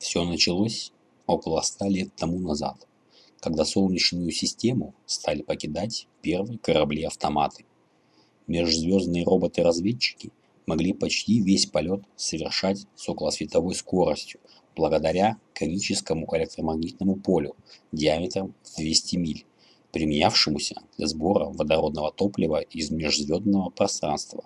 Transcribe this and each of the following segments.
Все началось около ста лет тому назад, когда Солнечную систему стали покидать первые корабли-автоматы. Межзвездные роботы-разведчики могли почти весь полет совершать с околосветовой скоростью, благодаря коническому электромагнитному полю диаметром в 200 миль, применявшемуся для сбора водородного топлива из межзвездного пространства.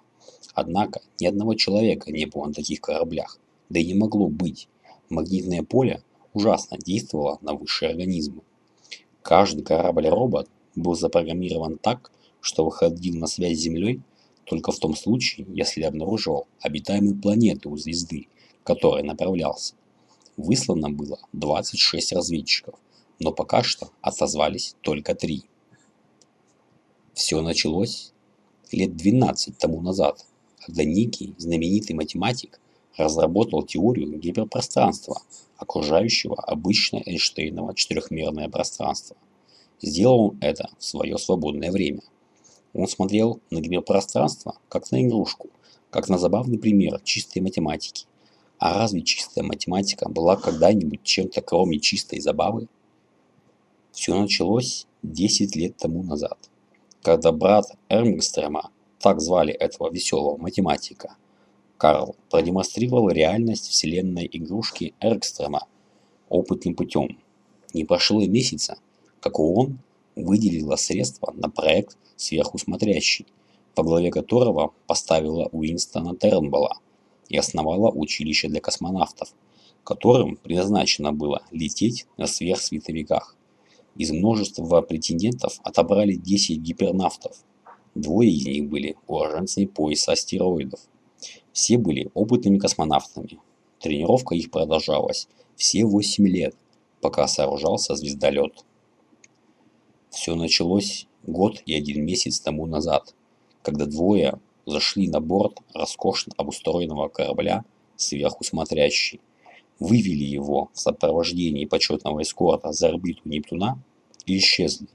Однако ни одного человека не было на таких кораблях, да и не могло быть. Магнитное поле ужасно действовало на высшие организмы. Каждый корабль-робот был запрограммирован так, что выходил на связь с Землей только в том случае, если обнаруживал обитаемую планету у звезды, к которой направлялся. Выслано было 26 разведчиков, но пока что отозвались только три. Все началось лет 12 тому назад, когда некий знаменитый математик разработал теорию гиперпространства, окружающего обычное Эйнштейново четырехмерное пространство. Сделал он это в свое свободное время. Он смотрел на гиперпространство как на игрушку, как на забавный пример чистой математики. А разве чистая математика была когда-нибудь чем-то кроме чистой забавы? Все началось 10 лет тому назад, когда брат Эрмингстрема, так звали этого веселого математика, Карл продемонстрировал реальность вселенной игрушки Эркстрема опытным путем. Не прошло и месяца, как он выделила средства на проект «Сверхусмотрящий», во главе которого поставила Уинстона Тернбола и основала училище для космонавтов, которым предназначено было лететь на сверхсветовиках. Из множества претендентов отобрали 10 гипернавтов. Двое из них были уроженцами пояса астероидов – все были опытными космонавтами. Тренировка их продолжалась все 8 лет, пока сооружался звездолет. Все началось год и один месяц тому назад, когда двое зашли на борт роскошно обустроенного корабля сверху смотрящий, вывели его в сопровождении почетного эскорта за орбиту Нептуна и исчезли.